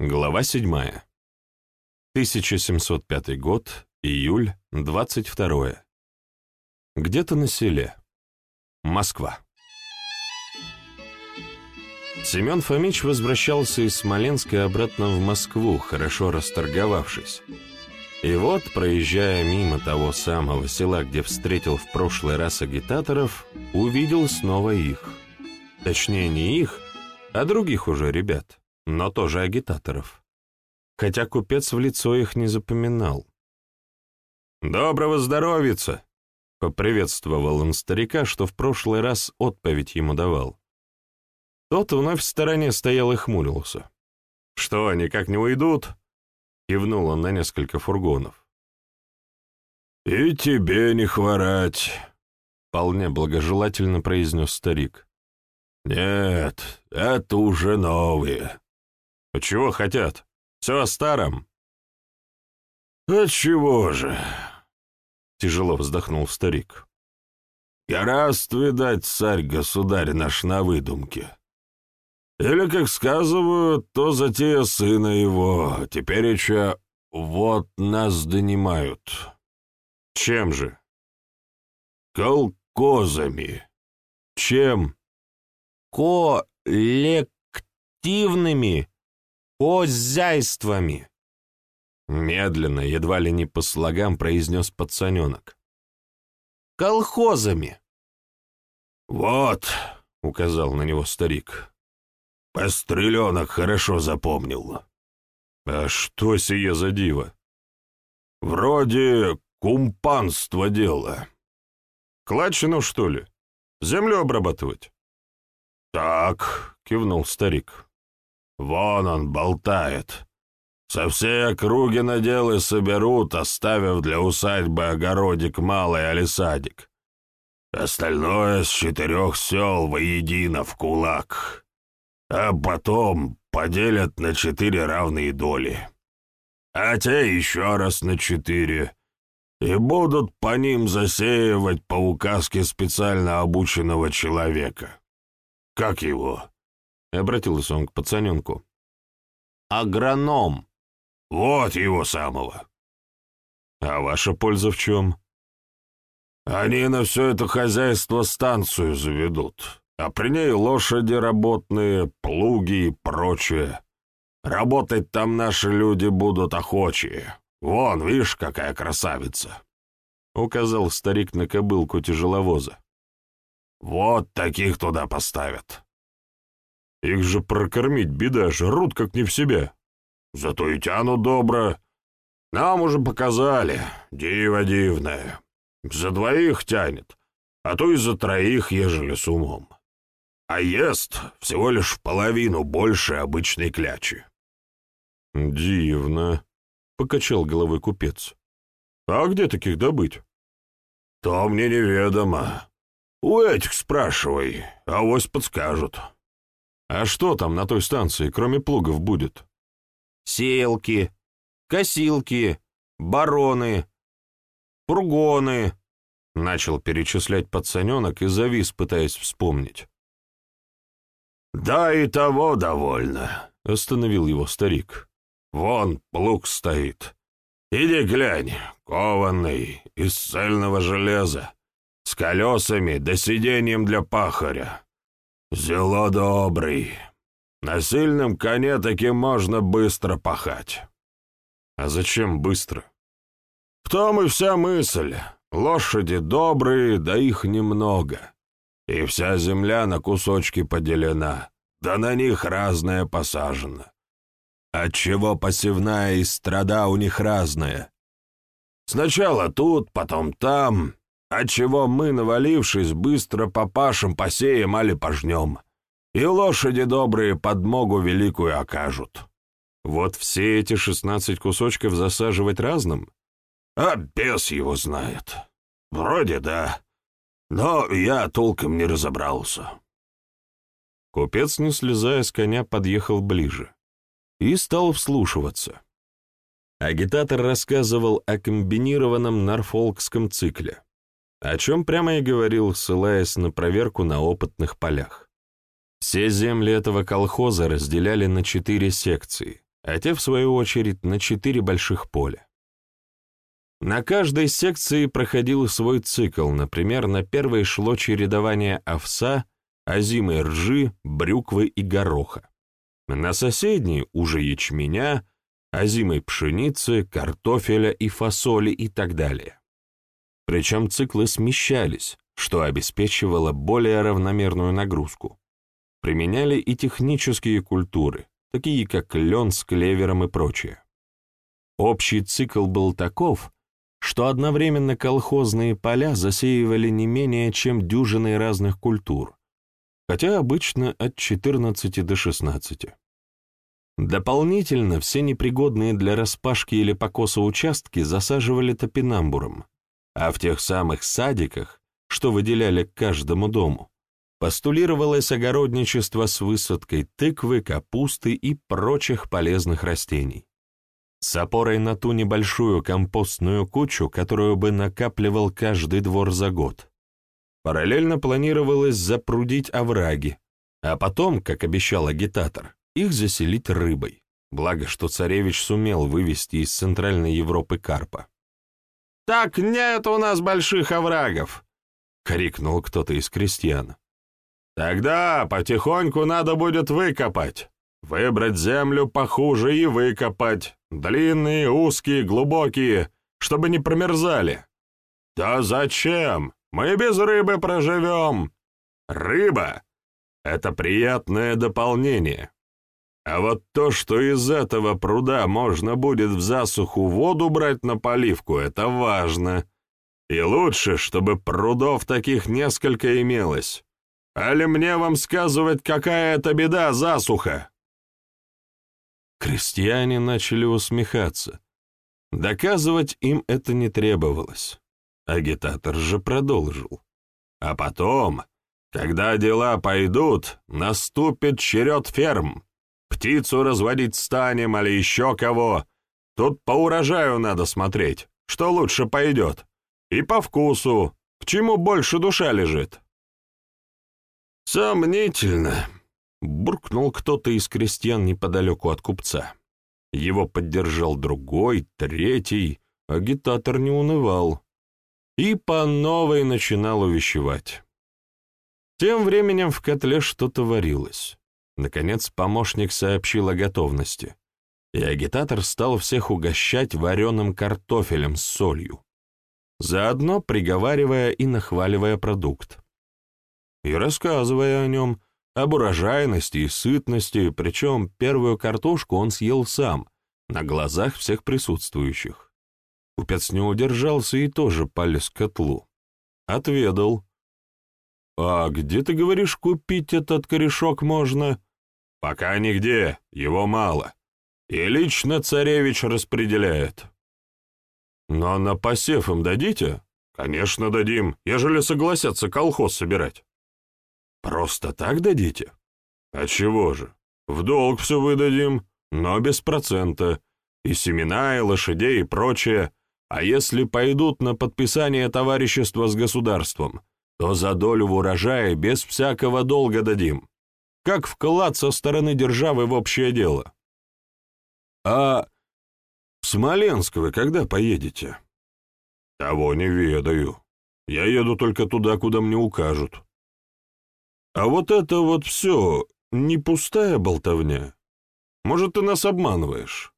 Глава 7. 1705 год, июль, 22. Где-то на селе. Москва. Семен Фомич возвращался из Смоленска обратно в Москву, хорошо расторговавшись. И вот, проезжая мимо того самого села, где встретил в прошлый раз агитаторов, увидел снова их. Точнее, не их, а других уже ребят но тоже агитаторов. Хотя купец в лицо их не запоминал. «Доброго здоровица!» — поприветствовал он старика, что в прошлый раз отповедь ему давал. Тот вновь в стороне стоял и хмурился. «Что, никак не уйдут?» — кивнул он на несколько фургонов. «И тебе не хворать», — вполне благожелательно произнес старик. «Нет, это уже новые. Чего хотят? Все о старом. Отчего же? Тяжело вздохнул старик. Гораст, видать, царь-государь наш на выдумке. Или, как сказывают, то затея сына его, теперь еще вот нас донимают. Чем же? Колкозами. Чем? Коллективными хозяйствами!» Медленно, едва ли не по слогам, произнес пацаненок. «Колхозами!» «Вот», — указал на него старик, — «постреленок хорошо запомнил». «А что сие за диво?» «Вроде кумпанство дело». «Кладчину, что ли? Землю обрабатывать?» «Так», — кивнул старик. Вон он болтает. Со всей округи наделы соберут, оставив для усадьбы огородик малый или садик. Остальное с четырех сел воедино в кулак. А потом поделят на четыре равные доли. А те еще раз на четыре. И будут по ним засеивать по указке специально обученного человека. Как его? — обратился он к пацаненку. «Агроном!» «Вот его самого!» «А ваша польза в чем?» «Они на все это хозяйство станцию заведут, а при ней лошади работные, плуги и прочее. Работать там наши люди будут охочие. Вон, видишь, какая красавица!» — указал старик на кобылку тяжеловоза. «Вот таких туда поставят. Их же прокормить беда, жрут как не в себя. Зато и тянут добро. Нам уже показали, диво дивное. За двоих тянет, а то и за троих, ежели с умом. А ест всего лишь в половину больше обычной клячи. «Дивно», — покачал головой купец. «А где таких добыть?» «То мне неведомо. У этих спрашивай, а авось подскажут». А что там на той станции, кроме плугов, будет? Сеялки, косилки, бароны, пургоны, начал перечислять пацаненок и завис, пытаясь вспомнить. «Да и того довольно», — остановил его старик. «Вон плуг стоит. Иди глянь, кованный, из цельного железа, с колесами да сиденьем для пахаря. «Зело добрый. На сильном коне таким можно быстро пахать». «А зачем быстро?» «В том и вся мысль. Лошади добрые, да их немного. И вся земля на кусочки поделена, да на них разное посажено. Отчего посевная и страда у них разная. Сначала тут, потом там, отчего мы, навалившись, быстро попашем, посеем али пожнем, и лошади добрые подмогу великую окажут. Вот все эти шестнадцать кусочков засаживать разным? А бес его знает. Вроде да, но я толком не разобрался. Купец, не слезая с коня, подъехал ближе и стал вслушиваться. Агитатор рассказывал о комбинированном норфолкском цикле о чем прямо и говорил, ссылаясь на проверку на опытных полях. Все земли этого колхоза разделяли на четыре секции, а те, в свою очередь, на четыре больших поля. На каждой секции проходил свой цикл, например, на первой шло чередование овса, озимой ржи, брюквы и гороха. На соседней уже ячменя, озимой пшеницы, картофеля и фасоли и так далее. Причем циклы смещались, что обеспечивало более равномерную нагрузку. Применяли и технические культуры, такие как лен с клевером и прочее. Общий цикл был таков, что одновременно колхозные поля засеивали не менее чем дюжиной разных культур, хотя обычно от 14 до 16. Дополнительно все непригодные для распашки или покоса участки засаживали топинамбуром, а в тех самых садиках, что выделяли каждому дому, постулировалось огородничество с высадкой тыквы, капусты и прочих полезных растений. С опорой на ту небольшую компостную кучу, которую бы накапливал каждый двор за год. Параллельно планировалось запрудить овраги, а потом, как обещал агитатор, их заселить рыбой. Благо, что царевич сумел вывести из Центральной Европы карпа. «Так нет у нас больших оврагов!» — крикнул кто-то из крестьян. «Тогда потихоньку надо будет выкопать. Выбрать землю похуже и выкопать. Длинные, узкие, глубокие, чтобы не промерзали. Да зачем? Мы без рыбы проживем. Рыба — это приятное дополнение. А вот то, что из этого пруда можно будет в засуху воду брать на поливку, это важно. И лучше, чтобы прудов таких несколько имелось. Али мне вам сказывать, какая это беда засуха? Крестьяне начали усмехаться. Доказывать им это не требовалось. Агитатор же продолжил. А потом, когда дела пойдут, наступит черед ферм. Птицу разводить станем, или еще кого. Тут по урожаю надо смотреть, что лучше пойдет. И по вкусу, к чему больше душа лежит. Сомнительно, Буркнул кто-то из крестьян неподалеку от купца. Его поддержал другой, третий, агитатор не унывал. И по новой начинал увещевать. Тем временем в котле что-то варилось. Наконец помощник сообщил о готовности, и агитатор стал всех угощать вареным картофелем с солью, заодно приговаривая и нахваливая продукт. И рассказывая о нем, об урожайности и сытности, причем первую картошку он съел сам, на глазах всех присутствующих. Купец не удержался и тоже полез к котлу. Отведал. «А где, ты говоришь, купить этот корешок можно?» «Пока нигде, его мало. И лично царевич распределяет». «Но на посев им дадите?» «Конечно дадим, ежели согласятся колхоз собирать». Просто так дадите? А чего же? В долг все выдадим, но без процента. И семена, и лошадей, и прочее. А если пойдут на подписание товарищества с государством, то за долю в урожае без всякого долга дадим. Как вклад со стороны державы в общее дело. А в Смоленск вы когда поедете? Того не ведаю. Я еду только туда, куда мне укажут. А вот это вот все не пустая болтовня? Может, ты нас обманываешь?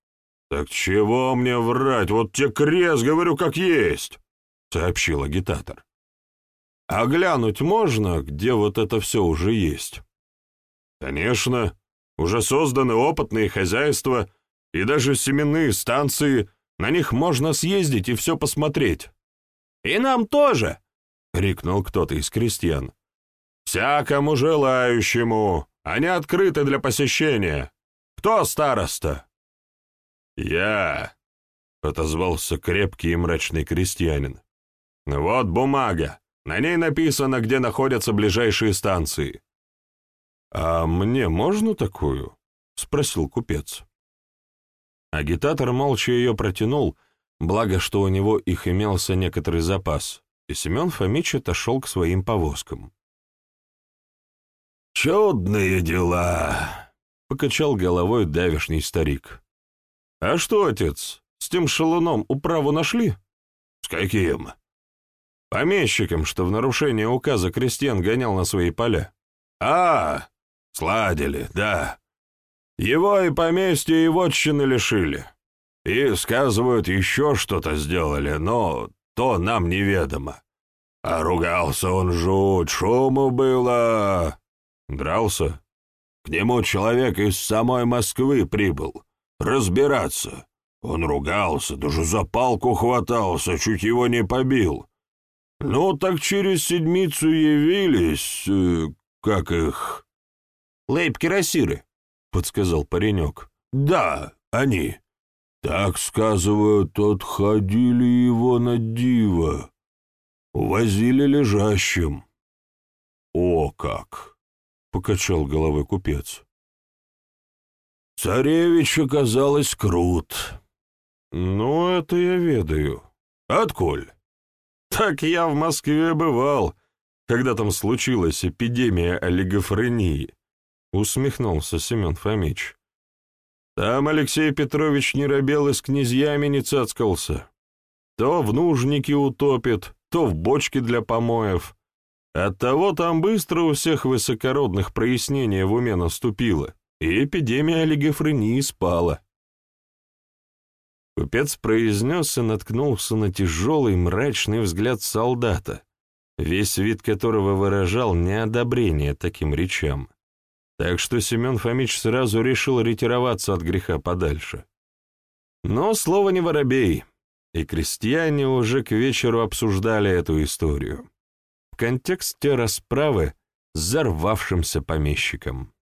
Так чего мне врать? Вот тебе крест, говорю, как есть, сообщил агитатор. А глянуть можно, где вот это все уже есть? Конечно, уже созданы опытные хозяйства и даже семенные станции, на них можно съездить и все посмотреть. «И нам тоже!» — крикнул кто-то из крестьян. «Всякому желающему. Они открыты для посещения. Кто староста?» «Я», — отозвался крепкий и мрачный крестьянин. «Вот бумага. На ней написано, где находятся ближайшие станции». «А мне можно такую?» — спросил купец. Агитатор молча ее протянул, благо, что у него их имелся некоторый запас, и Семен Фомич отошел к своим повозкам. «Чудные дела!» — покачал головой давишний старик. «А что, отец, с тем шалуном управу нашли?» «С каким?» «Помещиком, что в нарушение указа крестьян гонял на свои поля». «А, сладили, да. Его и поместье, и вотчины лишили. И, сказывают, еще что-то сделали, но то нам неведомо. А ругался он жуть, шуму было. Дрался? К нему человек из самой Москвы прибыл. Разбираться. Он ругался, даже за палку хватался, чуть его не побил. Ну, так через седмицу явились, э, как их... Лейб-кирасиры, — подсказал паренек. Да, они. Так, сказывают, отходили его на диво. Увозили лежащим. О, как! — покачал головой купец. Царевич оказалось крут. Ну, это я ведаю. Отколь? Так я в Москве бывал, когда там случилась эпидемия олигофрении, усмехнулся Семен Фомич. Там Алексей Петрович не робел и с князьями не цацкался. То в нужнике утопит, то в бочке для помоев. Оттого там быстро у всех высокородных прояснение в уме наступило, и эпидемия олигофрении спала. Купец произнес и наткнулся на тяжелый мрачный взгляд солдата, весь вид которого выражал неодобрение таким речам. Так что Семен Фомич сразу решил ретироваться от греха подальше. Но слово не воробей, и крестьяне уже к вечеру обсуждали эту историю. В контексте расправы с взорвавшимся помещиком.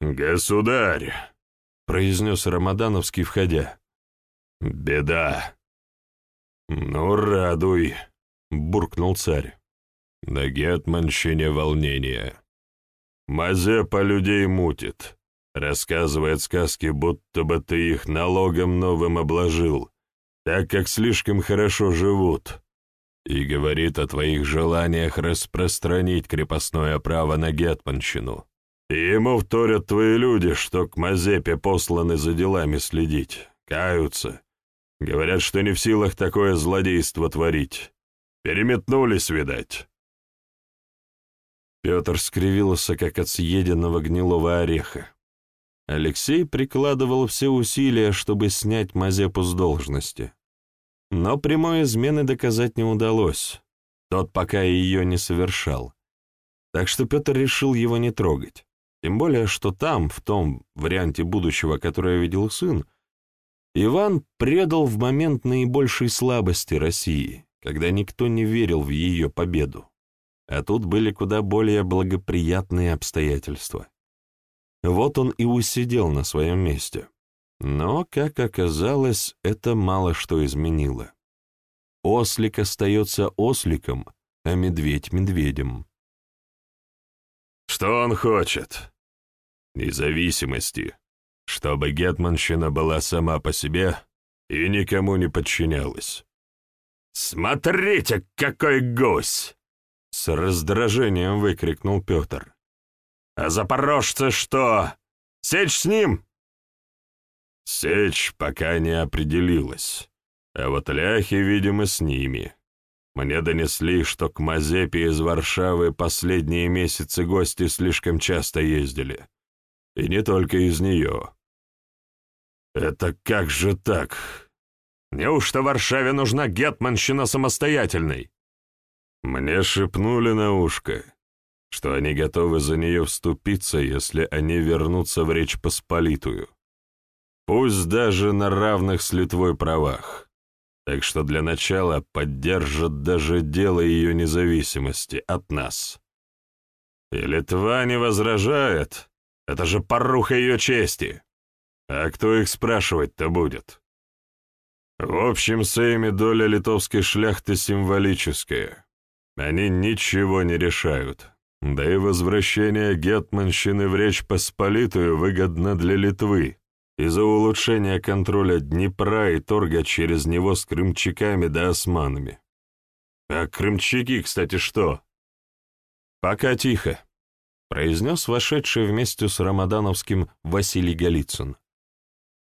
«Государь!» — произнес Рамадановский, входя. «Беда!» «Ну, радуй!» — буркнул царь. На Гетманщине волнение. Мазепа людей мутит. Рассказывает сказки, будто бы ты их налогом новым обложил, так как слишком хорошо живут. И говорит о твоих желаниях распространить крепостное право на Гетманщину. И ему вторят твои люди, что к Мазепе посланы за делами следить, каются. Говорят, что не в силах такое злодейство творить. Переметнулись, видать. Петр скривился, как от съеденного гнилого ореха. Алексей прикладывал все усилия, чтобы снять Мазепу с должности. Но прямой измены доказать не удалось. Тот пока ее не совершал. Так что Петр решил его не трогать. Тем более, что там, в том варианте будущего, который видел сын, Иван предал в момент наибольшей слабости России, когда никто не верил в ее победу а тут были куда более благоприятные обстоятельства. Вот он и усидел на своем месте. Но, как оказалось, это мало что изменило. Ослик остается осликом, а медведь — медведем. Что он хочет? Независимости. Чтобы гетманщина была сама по себе и никому не подчинялась. «Смотрите, какой гусь!» С раздражением выкрикнул Петр. «А запорожцы что? Сечь с ним?» Сечь пока не определилась, а вот ляхи, видимо, с ними. Мне донесли, что к Мазепе из Варшавы последние месяцы гости слишком часто ездили. И не только из нее. Это как же так? Неужто Варшаве нужна гетманщина самостоятельной? Мне шепнули на ушко, что они готовы за нее вступиться, если они вернутся в Речь Посполитую. Пусть даже на равных с Литвой правах. Так что для начала поддержат даже дело ее независимости от нас. И Литва не возражает. Это же поруха ее чести. А кто их спрашивать-то будет? В общем, Сейме доля литовской шляхты символическая. Они ничего не решают. Да и возвращение гетманщины в Речь Посполитую выгодно для Литвы из-за улучшения контроля Днепра и торга через него с крымчаками да османами. А крымчаки, кстати, что? Пока тихо. произнес вошедший вместе с Рамадановским Василий Голицын.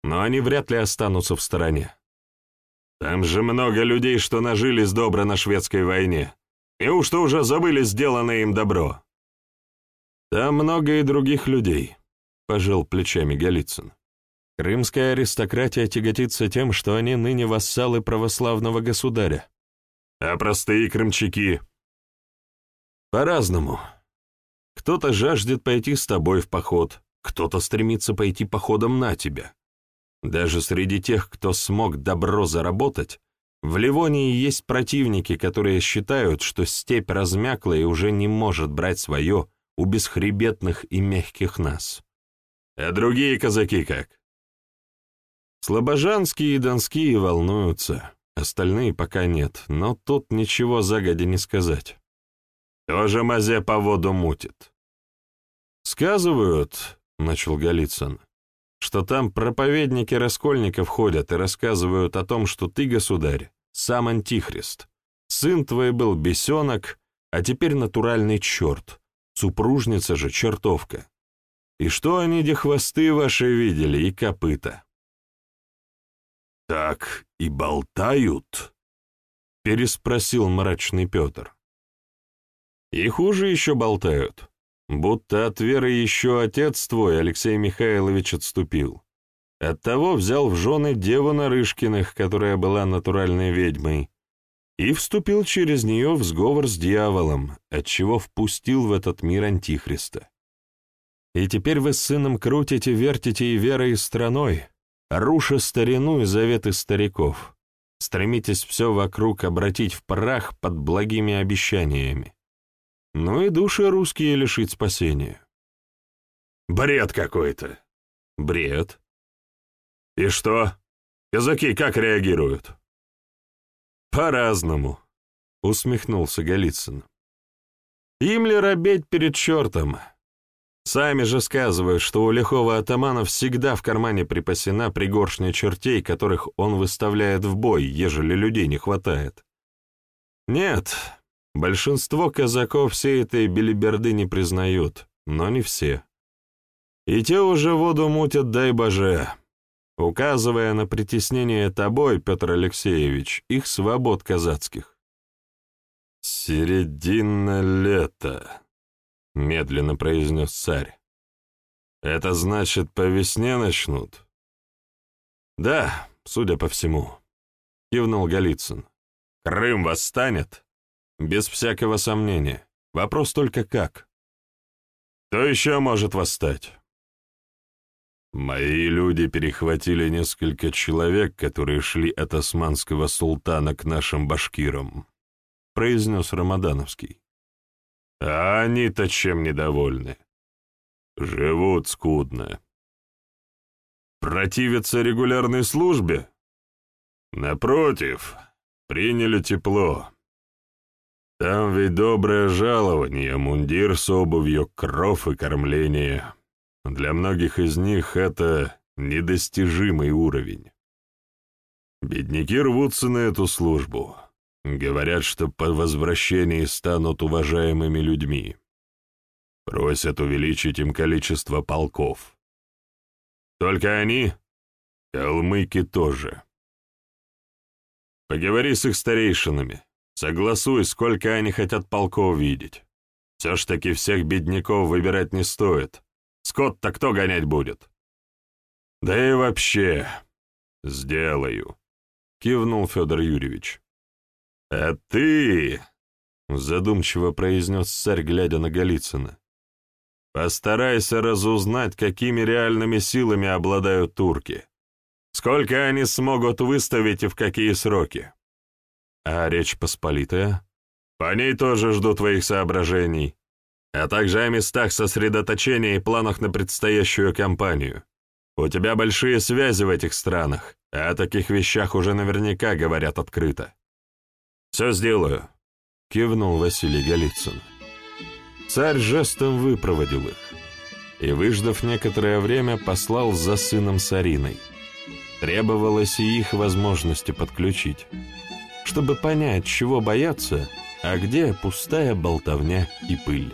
«Но они вряд ли останутся в стороне. Там же много людей, что нажились добро на шведской войне. Неужто уже забыли сделанное им добро?» «Там много и других людей», — пожал плечами Голицын. «Крымская аристократия тяготится тем, что они ныне вассалы православного государя. А простые крымчаки?» «По-разному. Кто-то жаждет пойти с тобой в поход, кто-то стремится пойти походом на тебя. Даже среди тех, кто смог добро заработать, в Ливонии есть противники, которые считают, что степь размякла и уже не может брать свое у бесхребетных и мягких нас. А другие казаки как? Слобожанские и донские волнуются, остальные пока нет, но тут ничего загодя не сказать. Тоже мазе по воду мутит. Сказывают, — начал Голицын, — что там проповедники раскольников ходят и рассказывают о том, что ты, государь, сам антихрист. Сын твой был бесенок, а теперь натуральный черт, Супружница же чертовка. И что они, де хвосты ваши видели и копыта? «Так и болтают?» — переспросил мрачный Петр. «И хуже еще болтают, будто от веры еще отец твой, Алексей Михайлович, отступил. Оттого взял в жены деву Нарышкиных, которая была натуральной ведьмой, и вступил через нее в сговор с дьяволом, отчего впустил в этот мир Антихриста. И теперь вы с сыном крутите, вертите и верой, и страной, руша старину и заветы стариков, стремитесь все вокруг обратить в прах под благими обещаниями. Ну и души русские лишить спасения. Бред какой-то. Бред. И что? Казаки как реагируют? «По-разному», — усмехнулся Голицын. «Им ли робеть перед чертом? Сами же сказывают, что у лихого атамана всегда в кармане припасена пригоршня чертей, которых он выставляет в бой, ежели людей не хватает. Нет, большинство казаков всей этой белиберды не признают, но не все. И те уже воду мутят, дай боже указывая на притеснение тобой, Петр Алексеевич, их свобод казацких. «Середина лета», — медленно произнес царь. «Это значит, по весне начнут?» «Да, судя по всему», — кивнул Голицын. «Крым восстанет?» «Без всякого сомнения. Вопрос только как?» «Кто еще может восстать?» Мои люди перехватили несколько человек, которые шли от османского султана к нашим башкирам, произнес Рамадановский. А они-то чем недовольны? Живут скудно. Противятся регулярной службе? Напротив, приняли тепло. Там ведь доброе жалование, мундир с обувью, кров и кормление. Для многих из них это недостижимый уровень. Бедняки рвутся на эту службу. Говорят, что по возвращении станут уважаемыми людьми. Просят увеличить им количество полков. Только они, калмыки тоже. Поговори с их старейшинами, согласуй, сколько они хотят полков видеть. Все ж таки всех бедняков выбирать не стоит. Скот-то кто гонять будет? Да и вообще, сделаю, кивнул Федор Юрьевич. А ты, задумчиво произнес царь, глядя на Голицына, постарайся разузнать, какими реальными силами обладают турки. Сколько они смогут выставить и в какие сроки? А Речь Посполитая? По ней тоже жду твоих соображений а также о местах сосредоточения и планах на предстоящую кампанию. У тебя большие связи в этих странах, а о таких вещах уже наверняка говорят открыто. «Все сделаю», — кивнул Василий Голицын. Царь жестом выпроводил их и, выждав некоторое время, послал за сыном Сариной. Требовалось и их возможности подключить, чтобы понять, чего бояться, а где пустая болтовня и пыль.